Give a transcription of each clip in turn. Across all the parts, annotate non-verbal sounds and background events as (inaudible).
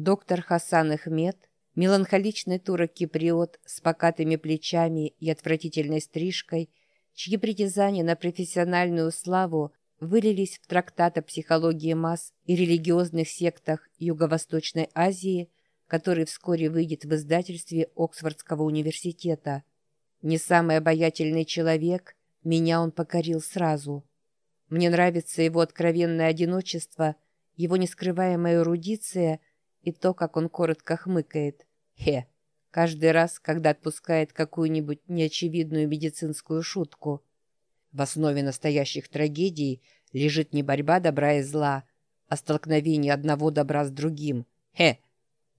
Доктор Хасан Ахмед, меланхоличный турок-киприот с покатыми плечами и отвратительной стрижкой, чьи притязания на профессиональную славу вылились в трактат о психологии масс и религиозных сектах Юго-Восточной Азии, который вскоре выйдет в издательстве Оксфордского университета. Не самый обаятельный человек, меня он покорил сразу. Мне нравится его откровенное одиночество, его нескрываемая эрудиция и то, как он коротко хмыкает. Хе! Каждый раз, когда отпускает какую-нибудь неочевидную медицинскую шутку. В основе настоящих трагедий лежит не борьба добра и зла, а столкновение одного добра с другим. Хе!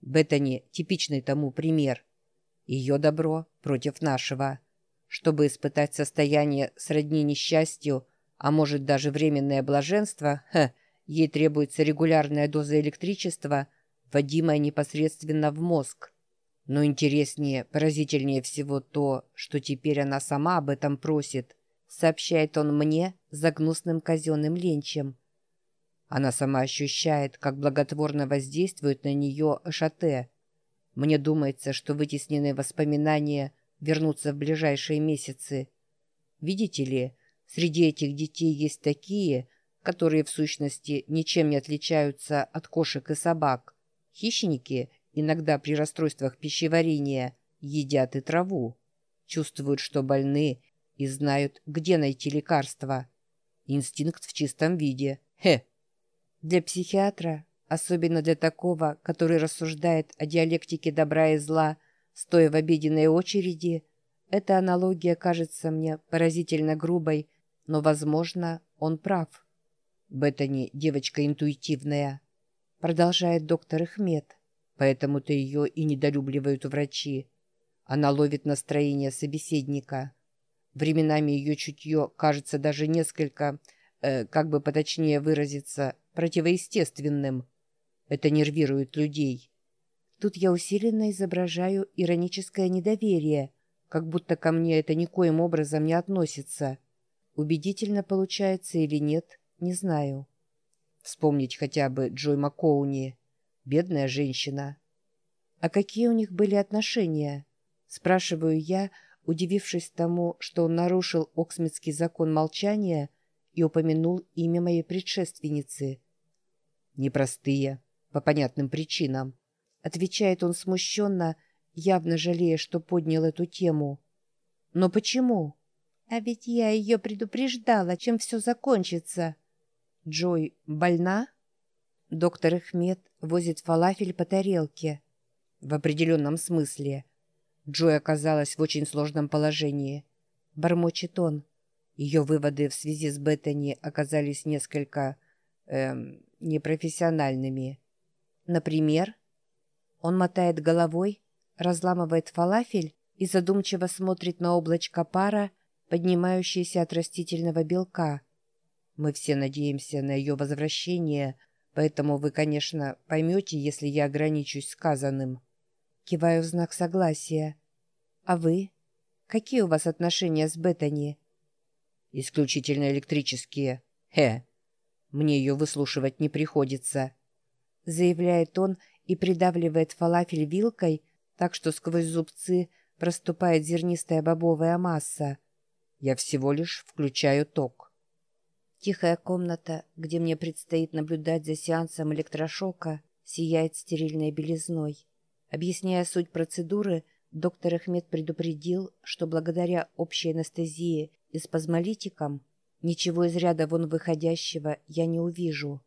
Беттани — типичный тому пример. Ее добро против нашего. Чтобы испытать состояние сродни несчастью, а может даже временное блаженство, хе, (laughs) ей требуется регулярная доза электричества, вводимая непосредственно в мозг. Но интереснее, поразительнее всего то, что теперь она сама об этом просит, сообщает он мне за гнусным казенным ленчем. Она сама ощущает, как благотворно воздействует на нее Шате. Мне думается, что вытесненные воспоминания вернутся в ближайшие месяцы. Видите ли, среди этих детей есть такие, которые в сущности ничем не отличаются от кошек и собак. Хищники иногда при расстройствах пищеварения едят и траву, чувствуют, что больны, и знают, где найти лекарства. Инстинкт в чистом виде. Хе! Для психиатра, особенно для такого, который рассуждает о диалектике добра и зла, стоя в обеденной очереди, эта аналогия кажется мне поразительно грубой, но, возможно, он прав. Беттани — девочка интуитивная, продолжает доктор Ихмед. Поэтому-то ее и недолюбливают врачи. Она ловит настроение собеседника. Временами ее чутье кажется даже несколько, э, как бы поточнее выразиться, противоестественным. Это нервирует людей. Тут я усиленно изображаю ироническое недоверие, как будто ко мне это никоим образом не относится. Убедительно получается или нет, не знаю. Вспомнить хотя бы Джой Маккоуни. Бедная женщина. А какие у них были отношения? Спрашиваю я, удивившись тому, что он нарушил Оксмитский закон молчания и упомянул имя моей предшественницы. Непростые, по понятным причинам. Отвечает он смущенно, явно жалея, что поднял эту тему. Но почему? А ведь я ее предупреждала, чем все закончится. Джой больна? Доктор Эхмед возит фалафель по тарелке. В определенном смысле. Джой оказалась в очень сложном положении. Бормочет он. Ее выводы в связи с Беттани оказались несколько... Эм, непрофессиональными. Например, он мотает головой, разламывает фалафель и задумчиво смотрит на облачко пара, поднимающееся от растительного белка. Мы все надеемся на ее возвращение — Поэтому вы, конечно, поймете, если я ограничусь сказанным. Киваю в знак согласия. А вы? Какие у вас отношения с Беттани? Исключительно электрические. Хе. Мне ее выслушивать не приходится. Заявляет он и придавливает фалафель вилкой, так что сквозь зубцы проступает зернистая бобовая масса. Я всего лишь включаю ток. Тихая комната, где мне предстоит наблюдать за сеансом электрошока, сияет стерильной белизной. Объясняя суть процедуры, доктор Ахмед предупредил, что благодаря общей анестезии и спазмолитикам ничего из ряда вон выходящего я не увижу.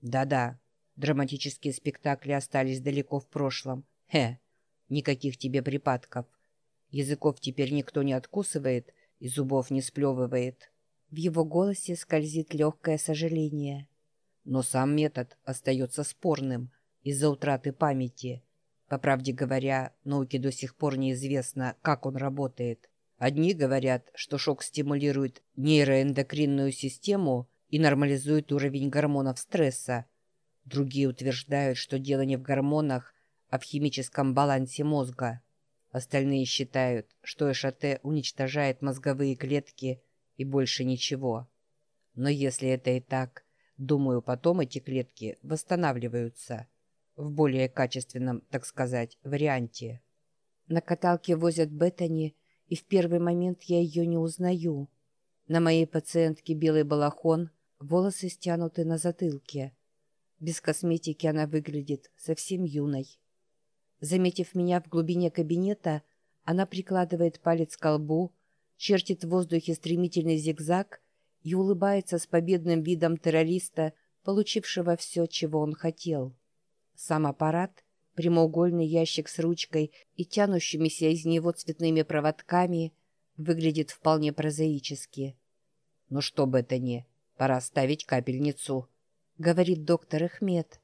Да-да, драматические спектакли остались далеко в прошлом. Хе, никаких тебе припадков. Языков теперь никто не откусывает и зубов не сплевывает. В его голосе скользит легкое сожаление. Но сам метод остается спорным из-за утраты памяти. По правде говоря, науке до сих пор неизвестно, как он работает. Одни говорят, что шок стимулирует нейроэндокринную систему и нормализует уровень гормонов стресса. Другие утверждают, что дело не в гормонах, а в химическом балансе мозга. Остальные считают, что ЭШТ уничтожает мозговые клетки – и больше ничего. Но если это и так, думаю, потом эти клетки восстанавливаются. в более качественном, так сказать, варианте. На каталке возят Беттани, и в первый момент я ее не узнаю. На моей пациентке белый балахон, волосы стянуты на затылке. Без косметики она выглядит совсем юной. Заметив меня в глубине кабинета, она прикладывает палец к колбу, чертит в воздухе стремительный зигзаг и улыбается с победным видом террориста, получившего все, чего он хотел. Сам аппарат, прямоугольный ящик с ручкой и тянущимися из него цветными проводками, выглядит вполне прозаически. «Ну что бы это ни, пора ставить капельницу», — говорит доктор Эхмед.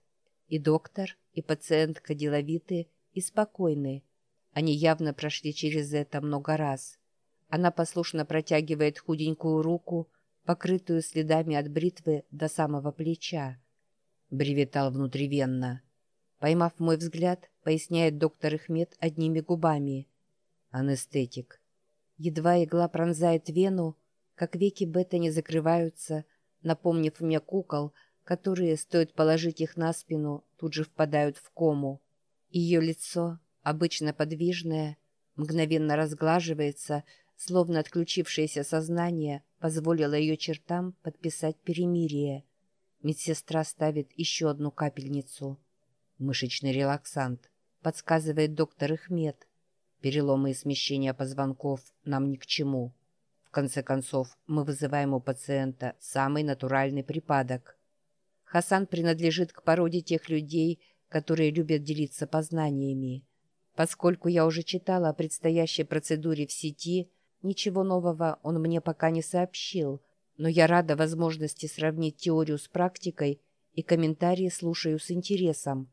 И доктор, и пациентка деловиты и спокойны. Они явно прошли через это много раз. Она послушно протягивает худенькую руку, покрытую следами от бритвы до самого плеча. Бревитал внутривенно. Поймав мой взгляд, поясняет доктор Ихмед одними губами. Анестетик. Едва игла пронзает вену, как веки Бета не закрываются, напомнив мне кукол, которые, стоит положить их на спину, тут же впадают в кому. Ее лицо, обычно подвижное, мгновенно разглаживается, словно отключившееся сознание позволило ее чертам подписать перемирие. Медсестра ставит еще одну капельницу. Мышечный релаксант, подсказывает доктор Ихмед. Переломы и смещения позвонков нам ни к чему. В конце концов, мы вызываем у пациента самый натуральный припадок. Хасан принадлежит к породе тех людей, которые любят делиться познаниями. Поскольку я уже читала о предстоящей процедуре в сети, Ничего нового он мне пока не сообщил, но я рада возможности сравнить теорию с практикой и комментарии слушаю с интересом.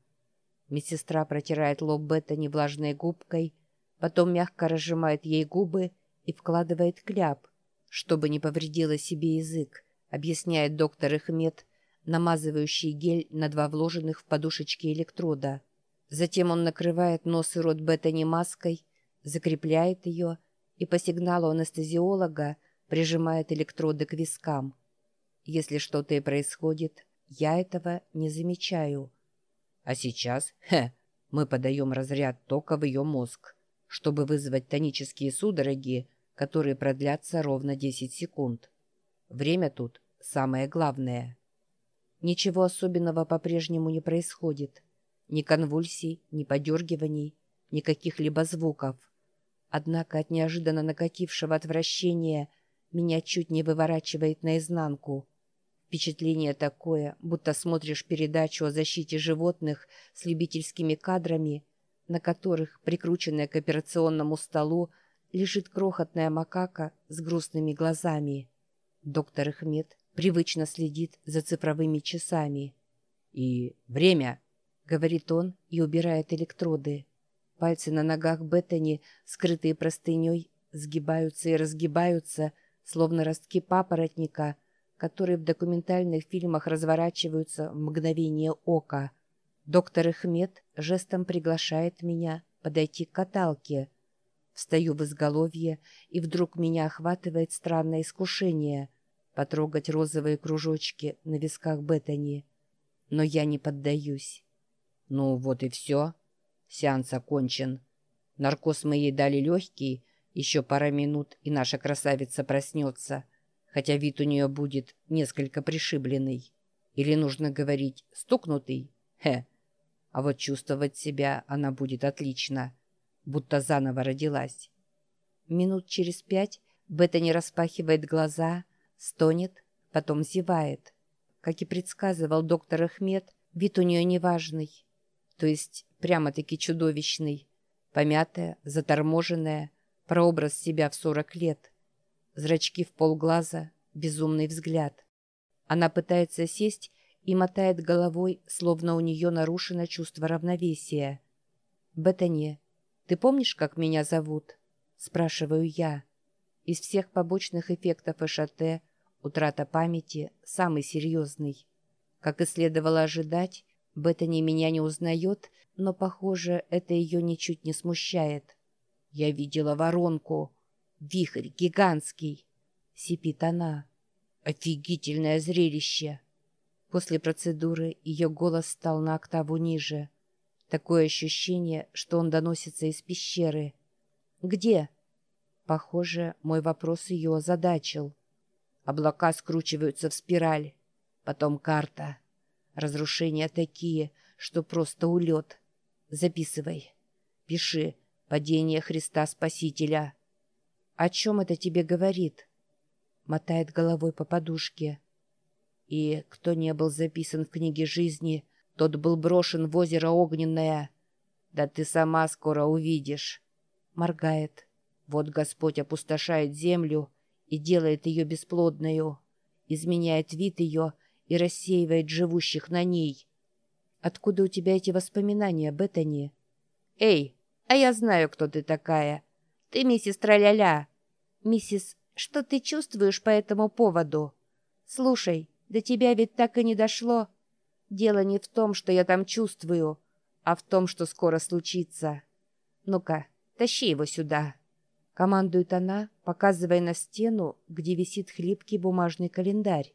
Медсестра протирает лоб Беттани влажной губкой, потом мягко разжимает ей губы и вкладывает кляп, чтобы не повредила себе язык, объясняет доктор Ихмед, намазывающий гель на два вложенных в подушечки электрода. Затем он накрывает нос и рот Беттани маской, закрепляет ее и по сигналу анестезиолога прижимает электроды к вискам. Если что-то и происходит, я этого не замечаю. А сейчас, хе, мы подаем разряд тока в ее мозг, чтобы вызвать тонические судороги, которые продлятся ровно 10 секунд. Время тут самое главное. Ничего особенного по-прежнему не происходит. Ни конвульсий, ни подергиваний, ни каких-либо звуков – Однако от неожиданно накатившего отвращения меня чуть не выворачивает наизнанку. Впечатление такое, будто смотришь передачу о защите животных с любительскими кадрами, на которых, прикрученная к операционному столу, лежит крохотная макака с грустными глазами. Доктор Ихмед привычно следит за цифровыми часами. «И время!» — говорит он и убирает электроды. Пальцы на ногах Беттани, скрытые простыней, сгибаются и разгибаются, словно ростки папоротника, которые в документальных фильмах разворачиваются в мгновение ока. Доктор Эхмед жестом приглашает меня подойти к каталке. Встаю в изголовье, и вдруг меня охватывает странное искушение — потрогать розовые кружочки на висках Беттани. Но я не поддаюсь. «Ну вот и все», Сеанс окончен. Наркоз мы ей дали легкий, еще пара минут, и наша красавица проснется, хотя вид у нее будет несколько пришибленный. Или нужно говорить «стукнутый»? Хе. А вот чувствовать себя она будет отлично, будто заново родилась. Минут через пять Бета не распахивает глаза, стонет, потом зевает. Как и предсказывал доктор Ахмед, вид у нее неважный. То есть прямо-таки чудовищный. Помятая, заторможенная, прообраз себя в сорок лет. Зрачки в полглаза, безумный взгляд. Она пытается сесть и мотает головой, словно у нее нарушено чувство равновесия. «Беттани, ты помнишь, как меня зовут?» – спрашиваю я. Из всех побочных эффектов ЭШТ утрата памяти самый серьезный. Как и следовало ожидать, Беттани меня не узнает, но, похоже, это ее ничуть не смущает. «Я видела воронку. Вихрь гигантский!» — сипит она. «Офигительное зрелище!» После процедуры ее голос стал на октаву ниже. Такое ощущение, что он доносится из пещеры. «Где?» Похоже, мой вопрос ее озадачил. Облака скручиваются в спираль. Потом карта. Разрушения такие, что просто улет. Записывай. Пиши «Падение Христа Спасителя». «О чем это тебе говорит?» Мотает головой по подушке. И кто не был записан в книге жизни, тот был брошен в озеро Огненное. Да ты сама скоро увидишь. Моргает. Вот Господь опустошает землю и делает ее бесплодную, изменяет вид ее и рассеивает живущих на ней. Откуда у тебя эти воспоминания, Беттани? Эй, а я знаю, кто ты такая. Ты миссис Траля-ля. Миссис, что ты чувствуешь по этому поводу? Слушай, до тебя ведь так и не дошло. Дело не в том, что я там чувствую, а в том, что скоро случится. Ну-ка, тащи его сюда. Командует она, показывая на стену, где висит хлипкий бумажный календарь.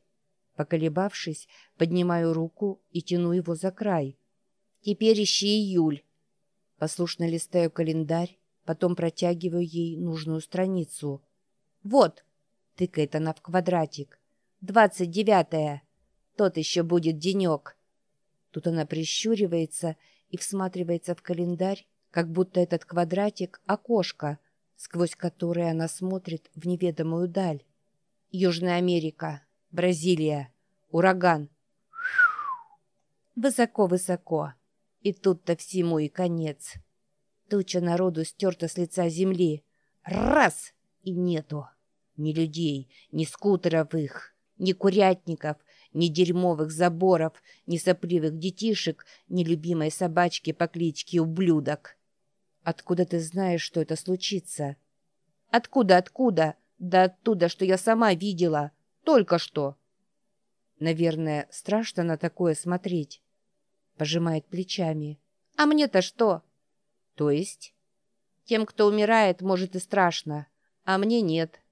Поколебавшись, поднимаю руку и тяну его за край. Теперь ищи июль. Послушно листаю календарь, потом протягиваю ей нужную страницу. «Вот!» — тыкает она в квадратик. «Двадцать девятое. Тот еще будет денек». Тут она прищуривается и всматривается в календарь, как будто этот квадратик — окошко, сквозь которое она смотрит в неведомую даль. Южная Америка, Бразилия, ураган. Высоко-высоко. И тут-то всему и конец. Туча народу стерта с лица земли. Раз! И нету. Ни людей, ни скутеров их, ни курятников, ни дерьмовых заборов, ни сопливых детишек, ни любимой собачки по кличке Ублюдок. Откуда ты знаешь, что это случится? Откуда, откуда? Да оттуда, что я сама видела. Только что. Наверное, страшно на такое смотреть. Пожимает плечами. А мне-то что? То есть? Тем, кто умирает, может и страшно. А мне нет.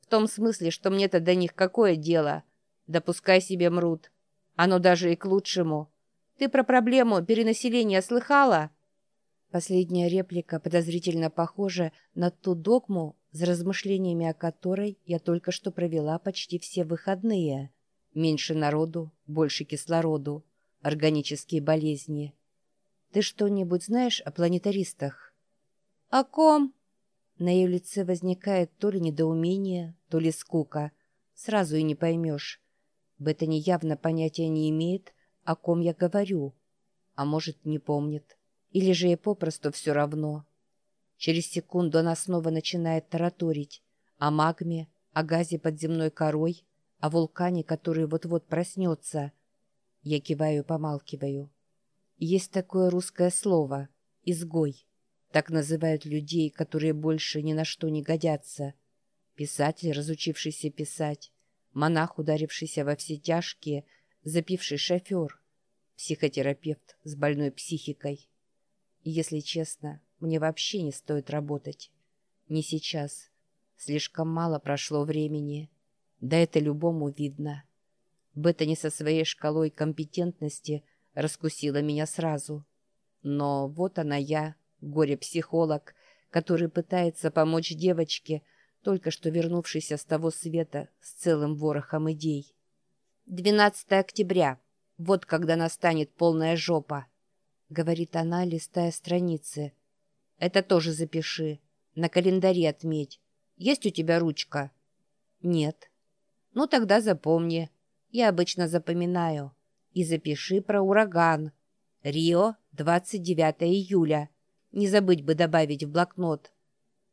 В том смысле, что мне-то до них какое дело? Допускай себе мрут. Оно даже и к лучшему. Ты про проблему перенаселения слыхала? Последняя реплика подозрительно похожа на ту догму, за размышлениями о которой я только что провела почти все выходные. Меньше народу, больше кислороду, органические болезни. Ты что-нибудь знаешь о планетаристах? О ком? На ее лице возникает то ли недоумение, то ли скука. Сразу и не поймешь. Беттани явно понятия не имеет, о ком я говорю. А может, не помнит. Или же ей попросту все равно. Через секунду она снова начинает тараторить о магме, о газе под земной корой, о вулкане, который вот-вот проснется. Я киваю помалкиваю. Есть такое русское слово «изгой». Так называют людей, которые больше ни на что не годятся. Писатель, разучившийся писать, монах, ударившийся во все тяжкие, запивший шофер, психотерапевт с больной психикой. Если честно, мне вообще не стоит работать. Не сейчас. Слишком мало прошло времени. Да это любому видно. Беттани со своей шкалой компетентности раскусила меня сразу. Но вот она я, горе-психолог, который пытается помочь девочке, только что вернувшейся с того света с целым ворохом идей. 12 октября. Вот когда настанет полная жопа, — говорит она, листая страницы. Это тоже запиши. На календаре отметь. Есть у тебя ручка? Нет. Ну тогда запомни. Я обычно запоминаю. И запиши про ураган. Рио, 29 июля. Не забыть бы добавить в блокнот.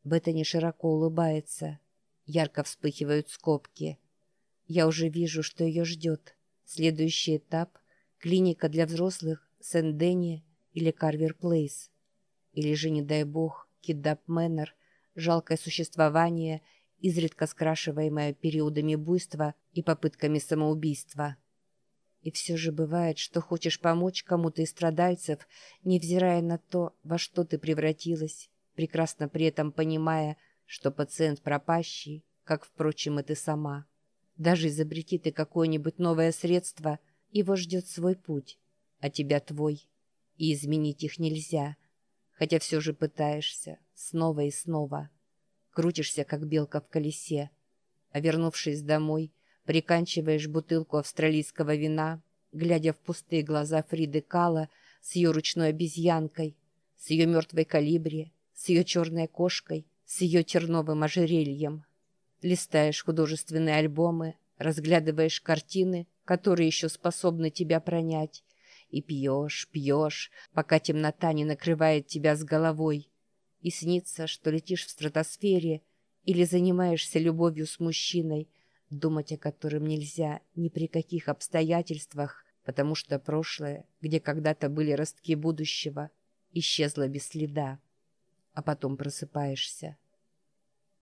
Беттани широко улыбается. Ярко вспыхивают скобки. Я уже вижу, что ее ждет. Следующий этап — клиника для взрослых Сен-Дени или Карвер-Плейс. Или же, не дай бог, Киддап Мэннер, жалкое существование, изредка скрашиваемое периодами буйства и попытками самоубийства. И все же бывает, что хочешь помочь кому-то из страдальцев, невзирая на то, во что ты превратилась, прекрасно при этом понимая, что пациент пропащий, как, впрочем, и ты сама. Даже изобрети ты какое-нибудь новое средство, его ждет свой путь, а тебя твой. и изменить их нельзя, хотя все же пытаешься снова и снова. Крутишься, как белка в колесе, а вернувшись домой, приканчиваешь бутылку австралийского вина, глядя в пустые глаза Фриды Кала с ее ручной обезьянкой, с ее мертвой калибри, с ее черной кошкой, с ее терновым ожерельем. Листаешь художественные альбомы, разглядываешь картины, которые еще способны тебя пронять, и пьешь, пьешь, пока темнота не накрывает тебя с головой. И снится, что летишь в стратосфере или занимаешься любовью с мужчиной, думать о котором нельзя ни при каких обстоятельствах, потому что прошлое, где когда-то были ростки будущего, исчезло без следа. А потом просыпаешься.